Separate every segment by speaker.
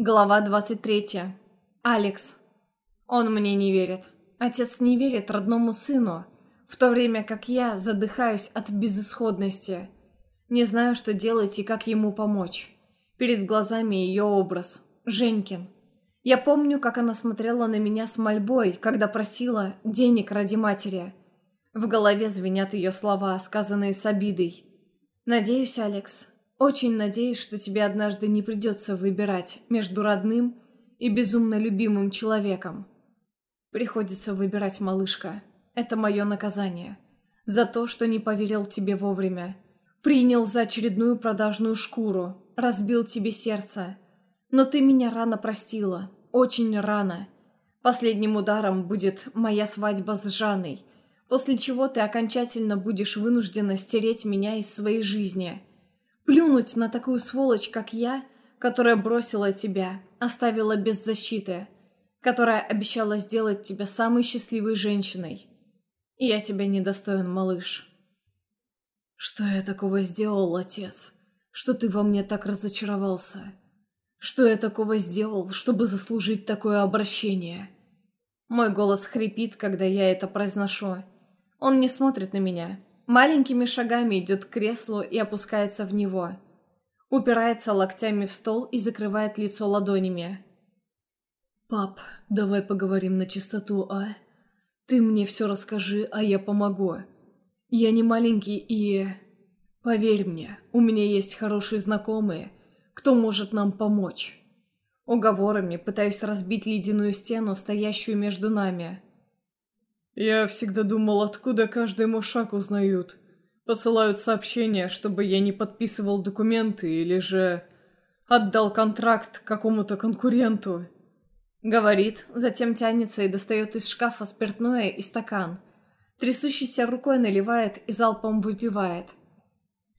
Speaker 1: Глава 23. Алекс. Он мне не верит. Отец не верит родному сыну, в то время как я задыхаюсь от безысходности. Не знаю, что делать и как ему помочь. Перед глазами ее образ. Женькин. Я помню, как она смотрела на меня с мольбой, когда просила денег ради матери. В голове звенят ее слова, сказанные с обидой. «Надеюсь, Алекс, очень надеюсь, что тебе однажды не придется выбирать между родным и безумно любимым человеком. Приходится выбирать, малышка. Это мое наказание. За то, что не поверил тебе вовремя. Принял за очередную продажную шкуру. Разбил тебе сердце. Но ты меня рано простила. Очень рано. Последним ударом будет моя свадьба с Жанной, после чего ты окончательно будешь вынуждена стереть меня из своей жизни. Плюнуть на такую сволочь, как я, которая бросила тебя, оставила без защиты, которая обещала сделать тебя самой счастливой женщиной. И я тебя недостоин, малыш. Что я такого сделал, отец? Что ты во мне так разочаровался? Что я такого сделал, чтобы заслужить такое обращение? Мой голос хрипит, когда я это произношу. Он не смотрит на меня, Маленькими шагами идет к креслу и опускается в него. Упирается локтями в стол и закрывает лицо ладонями. «Пап, давай поговорим на чистоту, а? Ты мне все расскажи, а я помогу. Я не маленький и... Поверь мне, у меня есть хорошие знакомые, кто может нам помочь». Уговорами пытаюсь разбить ледяную стену, стоящую между нами.
Speaker 2: Я всегда думал, откуда каждый мой шаг узнают. Посылают сообщения, чтобы я не подписывал документы или же отдал контракт какому-то конкуренту.
Speaker 1: Говорит, затем тянется и достает из шкафа спиртное и стакан. Трясущейся рукой наливает и залпом выпивает.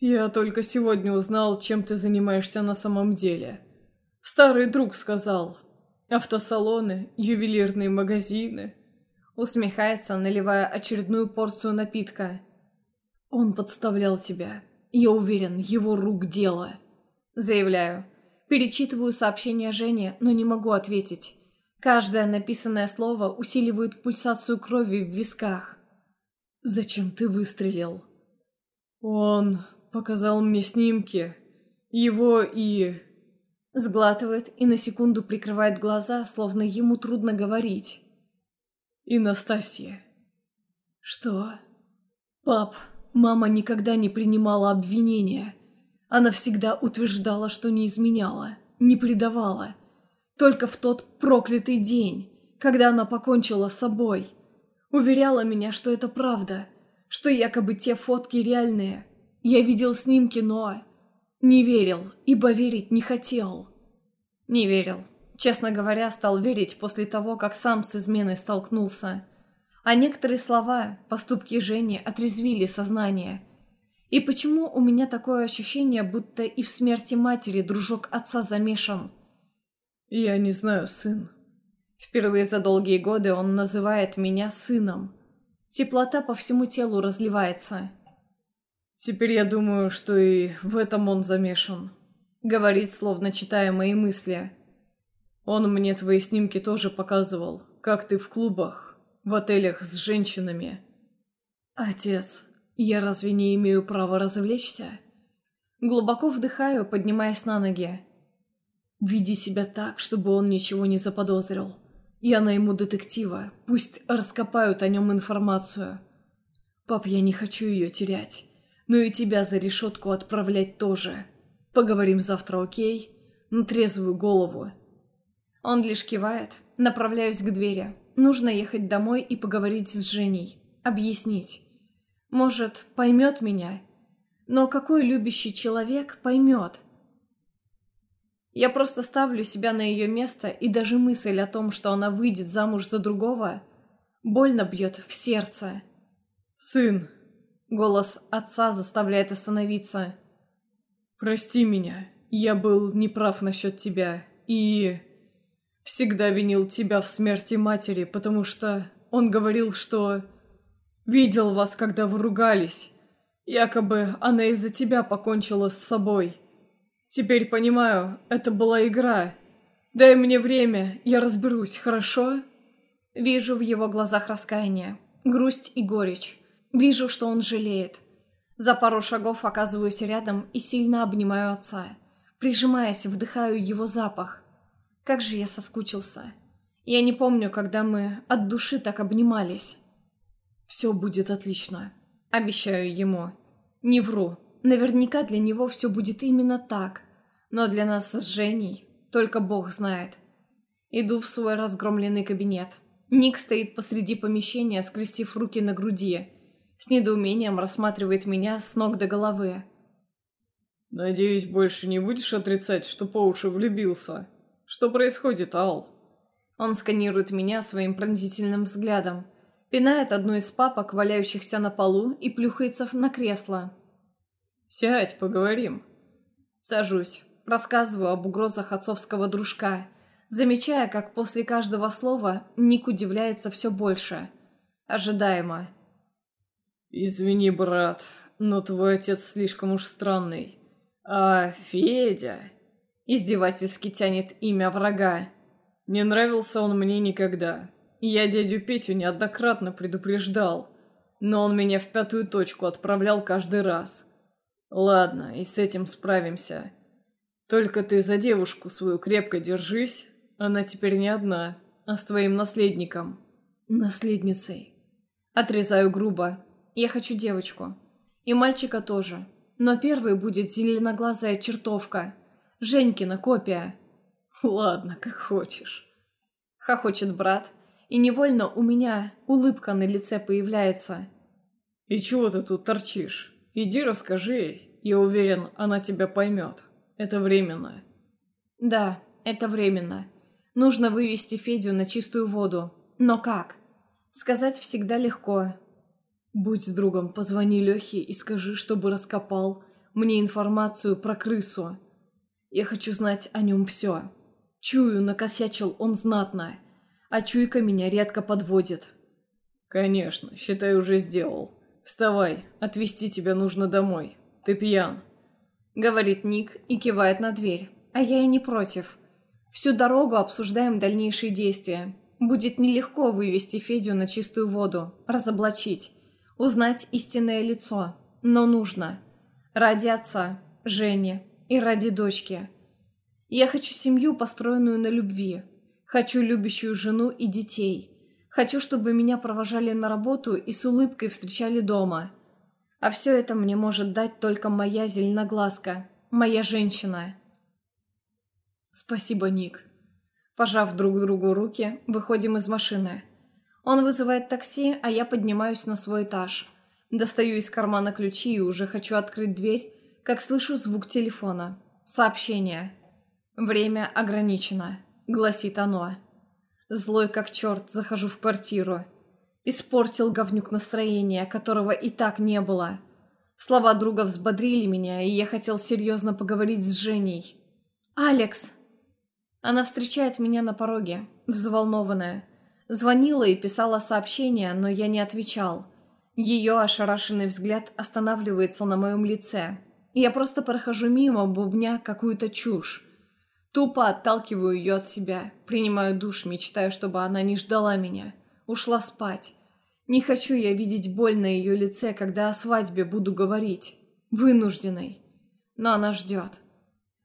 Speaker 2: «Я только сегодня узнал, чем ты занимаешься на самом деле. Старый друг сказал. Автосалоны, ювелирные магазины».
Speaker 1: Усмехается, наливая очередную порцию напитка.
Speaker 2: «Он подставлял тебя. Я уверен, его рук дело».
Speaker 1: Заявляю. Перечитываю сообщение Жене, но не могу ответить. Каждое написанное слово усиливает пульсацию крови в висках.
Speaker 2: «Зачем ты выстрелил?» «Он показал мне снимки. Его и...»
Speaker 1: Сглатывает и на секунду прикрывает глаза, словно ему трудно говорить.
Speaker 2: И Настасья.
Speaker 1: Что?
Speaker 2: Пап, мама никогда не принимала обвинения. Она всегда утверждала, что не изменяла, не предавала. Только в тот проклятый день, когда она покончила с собой. Уверяла меня, что это правда, что якобы те фотки реальные. Я видел снимки, но... Не верил, ибо верить не хотел.
Speaker 1: Не верил. Честно говоря, стал верить после того, как сам с изменой столкнулся. А некоторые слова, поступки Жени отрезвили сознание. И почему у меня такое ощущение, будто и в смерти матери дружок отца замешан?
Speaker 2: «Я не знаю, сын».
Speaker 1: Впервые за долгие годы он называет меня сыном. Теплота по всему телу разливается.
Speaker 2: «Теперь я думаю, что и в этом он замешан», — говорит, словно читая мои мысли. Он мне твои снимки тоже показывал, как ты в клубах, в отелях с женщинами.
Speaker 1: Отец, я разве не имею права развлечься? Глубоко вдыхаю, поднимаясь на ноги. Веди себя так, чтобы он ничего не заподозрил. Я найму детектива, пусть раскопают о нем информацию. Пап, я не хочу ее терять. Но и тебя за решетку отправлять тоже. Поговорим завтра, окей? На трезвую голову. Он лишь кивает. Направляюсь к двери. Нужно ехать домой и поговорить с Женей. Объяснить. Может, поймет меня? Но какой любящий человек поймет? Я просто ставлю себя на ее место, и даже мысль о том, что она выйдет замуж за другого, больно бьет в сердце.
Speaker 2: «Сын!»
Speaker 1: Голос отца заставляет остановиться.
Speaker 2: «Прости меня. Я был неправ насчет тебя. И...» Всегда винил тебя в смерти матери, потому что он говорил, что... Видел вас, когда вы ругались. Якобы она из-за тебя покончила с собой. Теперь понимаю, это была игра. Дай мне время, я разберусь, хорошо?»
Speaker 1: Вижу в его глазах раскаяние, грусть и горечь. Вижу, что он жалеет. За пару шагов оказываюсь рядом и сильно обнимаю отца. Прижимаясь, вдыхаю его запах. Как же я соскучился. Я не помню, когда мы от души так обнимались.
Speaker 2: «Все будет отлично», —
Speaker 1: обещаю ему. Не вру. Наверняка для него все будет именно так. Но для нас с Женей только Бог знает. Иду в свой разгромленный кабинет. Ник стоит посреди помещения, скрестив руки на груди. С недоумением рассматривает меня с ног до головы.
Speaker 3: «Надеюсь, больше не будешь отрицать, что по уши влюбился? Что происходит, Ал?»
Speaker 1: Он сканирует меня своим пронзительным взглядом, пинает одну из папок, валяющихся на полу, и плюхается на кресло.
Speaker 3: «Сядь, поговорим».
Speaker 1: Сажусь, рассказываю об угрозах отцовского дружка, замечая, как после каждого слова Ник удивляется все больше. Ожидаемо.
Speaker 3: «Извини, брат, но твой отец слишком уж странный. А Федя...» Издевательски тянет имя врага. «Не нравился он мне никогда. Я дядю Петю неоднократно предупреждал, но он меня в пятую точку отправлял каждый раз. Ладно, и с этим справимся. Только ты за девушку свою крепко держись, она теперь не одна, а с твоим наследником.
Speaker 1: Наследницей. Отрезаю грубо. Я хочу девочку. И мальчика тоже. Но первой будет зеленоглазая чертовка. Женькина копия.
Speaker 3: Ладно, как хочешь.
Speaker 1: Хохочет брат. И невольно у меня улыбка на лице появляется.
Speaker 3: И чего ты тут торчишь? Иди расскажи ей. Я уверен, она тебя поймет. Это временно.
Speaker 1: Да, это временно. Нужно вывести Федю на чистую воду. Но как? Сказать всегда легко.
Speaker 2: Будь с другом, позвони Лехе и скажи, чтобы раскопал мне информацию про крысу. Я хочу знать о нем все. Чую, накосячил он знатно, а чуйка меня редко подводит.
Speaker 3: Конечно, считай, уже сделал. Вставай, отвезти тебя нужно домой. Ты пьян.
Speaker 1: Говорит Ник и кивает на дверь. А я и не против. Всю дорогу обсуждаем дальнейшие действия. Будет нелегко вывести Федю на чистую воду, разоблачить, узнать истинное лицо. Но нужно. Ради отца, Жени и ради дочки. Я хочу семью, построенную на любви. Хочу любящую жену и детей. Хочу, чтобы меня провожали на работу и с улыбкой встречали дома. А все это мне может дать только моя зеленоглазка, моя женщина.
Speaker 2: Спасибо, Ник.
Speaker 1: Пожав друг другу руки, выходим из машины. Он вызывает такси, а я поднимаюсь на свой этаж. Достаю из кармана ключи и уже хочу открыть дверь, как слышу звук телефона. Сообщение. «Время ограничено», — гласит оно. Злой как черт захожу в квартиру. Испортил говнюк настроение, которого и так не было. Слова друга взбодрили меня, и я хотел серьезно поговорить с Женей. «Алекс!» Она встречает меня на пороге, взволнованная. Звонила и писала сообщения, но я не отвечал. Ее ошарашенный взгляд останавливается на моем лице. Я просто прохожу мимо, бубня какую-то чушь. Тупо отталкиваю ее от себя, принимаю душ, мечтая, чтобы она не ждала меня. Ушла спать. Не хочу я видеть боль на ее лице, когда о свадьбе буду говорить. Вынужденной. Но она ждет.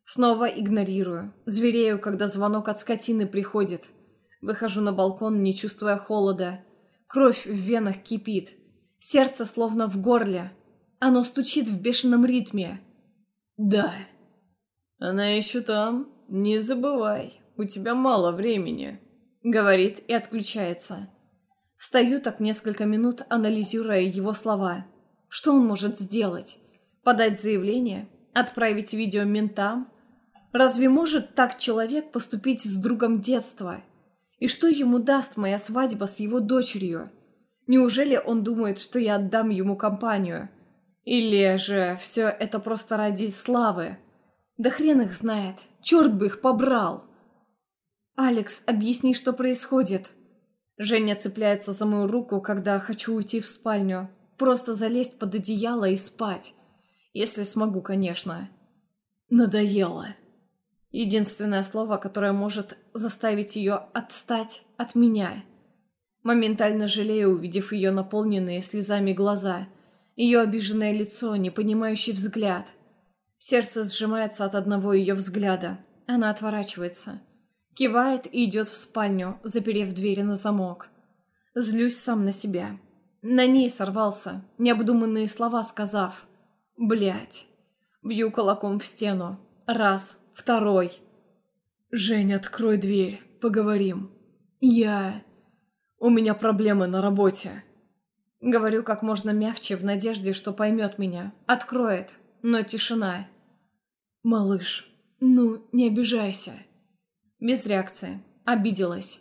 Speaker 1: Снова игнорирую. Зверею, когда звонок от скотины приходит. Выхожу на балкон, не чувствуя холода. Кровь в венах кипит. Сердце словно в горле. Оно стучит в бешеном ритме.
Speaker 3: Да. Она еще там. Не забывай, у тебя мало времени.
Speaker 1: Говорит и отключается. Стою так несколько минут, анализируя его слова. Что он может сделать? Подать заявление? Отправить видео ментам? Разве может так человек поступить с другом детства? И что ему даст моя свадьба с его дочерью? Неужели он думает, что я отдам ему компанию? Или же все это просто ради славы? Да хрен их знает. Черт бы их побрал. «Алекс, объясни, что происходит», Женя цепляется за мою руку, когда хочу уйти в спальню. Просто залезть под одеяло и спать. Если смогу, конечно.
Speaker 2: Надоело.
Speaker 1: Единственное слово, которое может заставить ее отстать от меня. Моментально жалею, увидев ее наполненные слезами глаза, ее обиженное лицо, непонимающий взгляд. Сердце сжимается от одного ее взгляда. Она отворачивается. Кивает и идет в спальню, заперев двери на замок. Злюсь сам на себя. На ней сорвался, необдуманные слова сказав. Блять. Бью кулаком в стену. Раз, второй. «Жень, открой дверь, поговорим. Я... У меня проблемы на работе». Говорю как можно мягче, в надежде, что поймет меня. Откроет, но тишина. «Малыш, ну, не обижайся». Без реакции. Обиделась.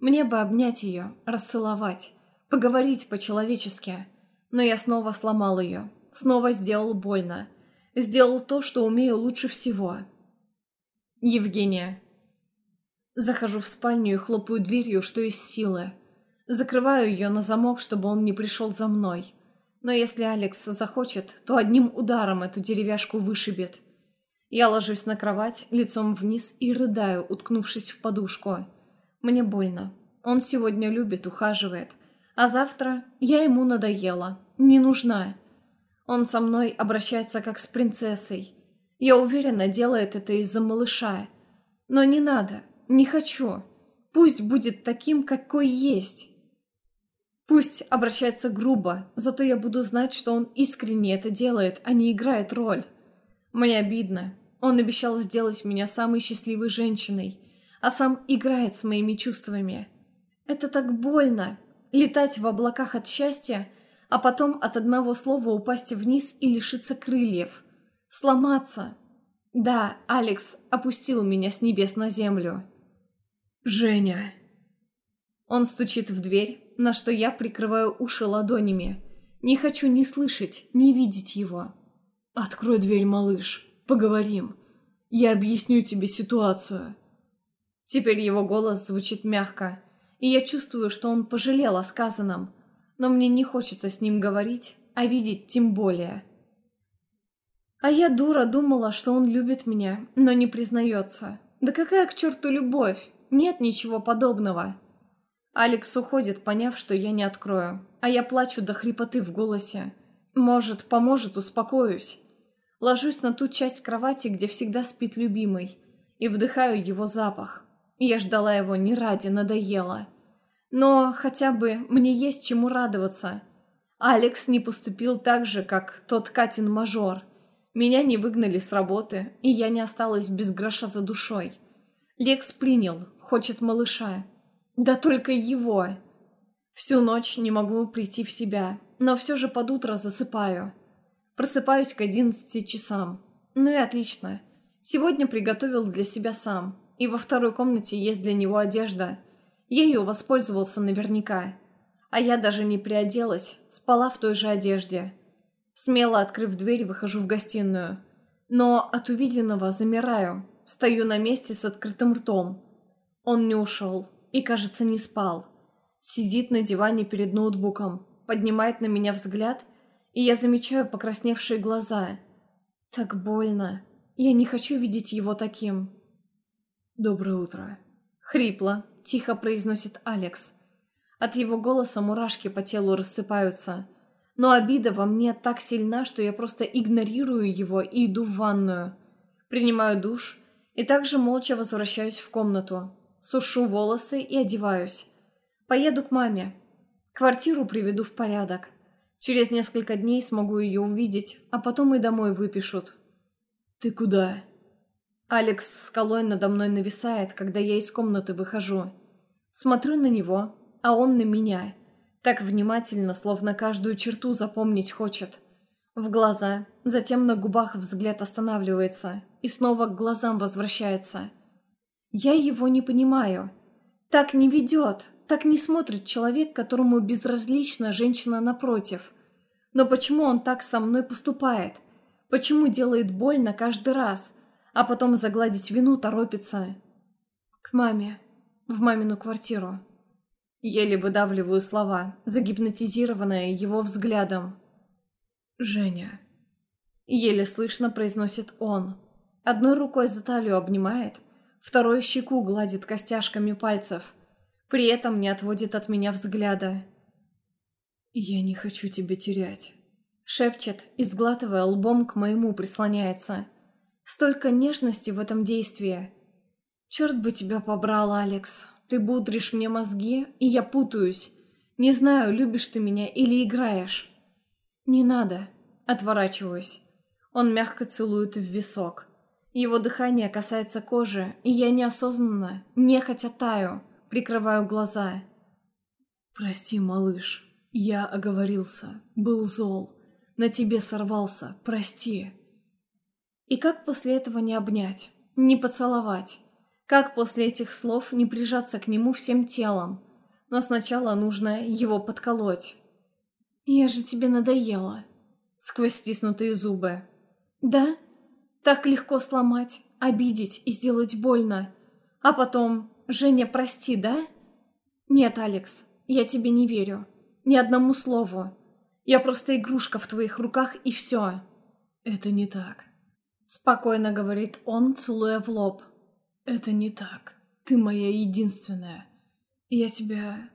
Speaker 1: Мне бы обнять ее, расцеловать, поговорить по-человечески. Но я снова сломал ее, снова сделал больно. Сделал то, что умею лучше всего. Евгения. Захожу в спальню и хлопаю дверью, что из силы. Закрываю ее на замок, чтобы он не пришел за мной. Но если Алекс захочет, то одним ударом эту деревяшку вышибет. Я ложусь на кровать, лицом вниз и рыдаю, уткнувшись в подушку. Мне больно. Он сегодня любит, ухаживает. А завтра я ему надоела. Не нужна. Он со мной обращается как с принцессой. Я уверена, делает это из-за малыша. Но не надо. Не хочу. Пусть будет таким, какой есть. Пусть обращается грубо, зато я буду знать, что он искренне это делает, а не играет роль. Мне обидно. Он обещал сделать меня самой счастливой женщиной, а сам играет с моими чувствами. Это так больно. Летать в облаках от счастья, а потом от одного слова упасть вниз и лишиться крыльев. Сломаться. Да, Алекс опустил меня с небес на землю. «Женя!» Он стучит в дверь, на что я прикрываю уши ладонями. Не хочу ни слышать, ни видеть его. «Открой дверь, малыш!» Поговорим. Я объясню тебе ситуацию». Теперь его голос звучит мягко, и я чувствую, что он пожалел о сказанном, но мне не хочется с ним говорить, а видеть тем более. А я, дура, думала, что он любит меня, но не признается. Да какая к черту любовь? Нет ничего подобного. Алекс уходит, поняв, что я не открою, а я плачу до хрипоты в голосе. Может, поможет, успокоюсь. Ложусь на ту часть кровати, где всегда спит любимый, и вдыхаю его запах. Я ждала его не ради, надоело. Но хотя бы мне есть чему радоваться. Алекс не поступил так же, как тот Катин мажор. Меня не выгнали с работы, и я не осталась без гроша за душой. Лекс принял, хочет малыша. Да только его. Всю ночь не могу прийти в себя, но все же под утро засыпаю. Просыпаюсь к одиннадцати часам. Ну и отлично. Сегодня приготовил для себя сам. И во второй комнате есть для него одежда. Ею воспользовался наверняка. А я даже не приоделась, спала в той же одежде. Смело открыв дверь, выхожу в гостиную. Но от увиденного замираю. Стою на месте с открытым ртом. Он не ушел. И, кажется, не спал. Сидит на диване перед ноутбуком. Поднимает на меня взгляд – и я замечаю покрасневшие глаза. Так больно. Я не хочу видеть его таким. «Доброе утро». Хрипло, тихо произносит Алекс. От его голоса мурашки по телу рассыпаются. Но обида во мне так сильна, что я просто игнорирую его и иду в ванную. Принимаю душ и также молча возвращаюсь в комнату. Сушу волосы и одеваюсь. Поеду к маме. Квартиру приведу в порядок. Через несколько дней смогу ее увидеть, а потом и домой выпишут. «Ты куда?» Алекс скалой надо мной нависает, когда я из комнаты выхожу. Смотрю на него, а он на меня. Так внимательно, словно каждую черту запомнить хочет. В глаза, затем на губах взгляд останавливается и снова к глазам возвращается. Я его не понимаю. Так не ведет, так не смотрит человек, которому безразлична женщина напротив. Но почему он так со мной поступает? Почему делает больно каждый раз, а потом загладить вину торопится? К маме. В мамину квартиру. Еле выдавливаю слова, загипнотизированная его взглядом. «Женя». Еле слышно произносит он. Одной рукой за талию обнимает, второй щеку гладит костяшками пальцев. При этом не отводит от меня взгляда.
Speaker 2: «Я не хочу тебя терять», —
Speaker 1: шепчет и, сглатывая лбом, к моему прислоняется. Столько нежности в этом действии. Черт бы тебя побрал, Алекс. Ты будришь мне мозги, и я путаюсь. Не знаю, любишь ты меня или играешь. Не надо. Отворачиваюсь. Он мягко целует в висок. Его дыхание касается кожи, и я неосознанно, нехотя таю, прикрываю глаза.
Speaker 2: «Прости, малыш, я оговорился, был зол, на тебе сорвался, прости».
Speaker 1: И как после этого не обнять, не поцеловать? Как после этих слов не прижаться к нему всем телом? Но сначала нужно его подколоть. «Я же тебе надоела», — сквозь стиснутые зубы. «Да? Так легко сломать, обидеть и сделать больно. А потом, Женя, прости, да?» «Нет, Алекс, я тебе не верю. Ни одному слову. Я просто игрушка в твоих руках и все».
Speaker 2: «Это не так», —
Speaker 1: спокойно говорит он, целуя в лоб.
Speaker 2: «Это не так. Ты моя единственная. Я тебя...»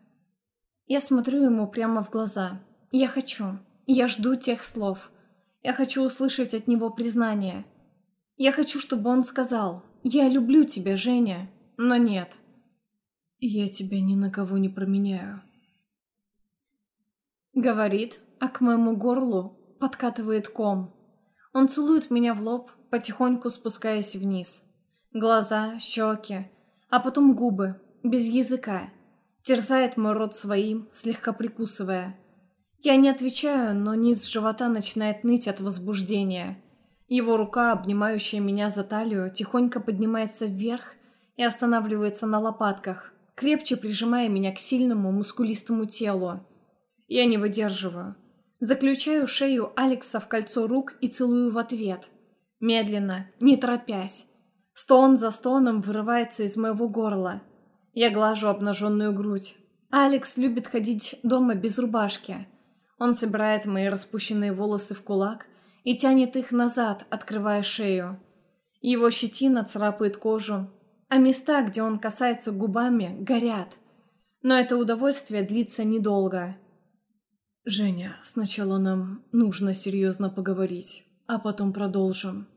Speaker 1: Я смотрю ему прямо в глаза. Я хочу. Я жду тех слов. Я хочу услышать от него признание. Я хочу, чтобы он сказал «Я люблю тебя, Женя», но нет.
Speaker 2: «Я тебя ни на кого не променяю».
Speaker 1: Говорит, а к моему горлу подкатывает ком. Он целует меня в лоб, потихоньку спускаясь вниз. Глаза, щеки, а потом губы, без языка. Терзает мой рот своим, слегка прикусывая. Я не отвечаю, но низ живота начинает ныть от возбуждения. Его рука, обнимающая меня за талию, тихонько поднимается вверх и останавливается на лопатках, крепче прижимая меня к сильному мускулистому телу. Я не выдерживаю. Заключаю шею Алекса в кольцо рук и целую в ответ. Медленно, не торопясь. Стон за стоном вырывается из моего горла. Я глажу обнаженную грудь. Алекс любит ходить дома без рубашки. Он собирает мои распущенные волосы в кулак и тянет их назад, открывая шею. Его щетина царапает кожу, а места, где он касается губами, горят. Но это удовольствие длится недолго.
Speaker 2: «Женя, сначала нам нужно серьезно поговорить, а потом продолжим».